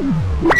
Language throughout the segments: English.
Oh!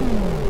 Mm-hmm.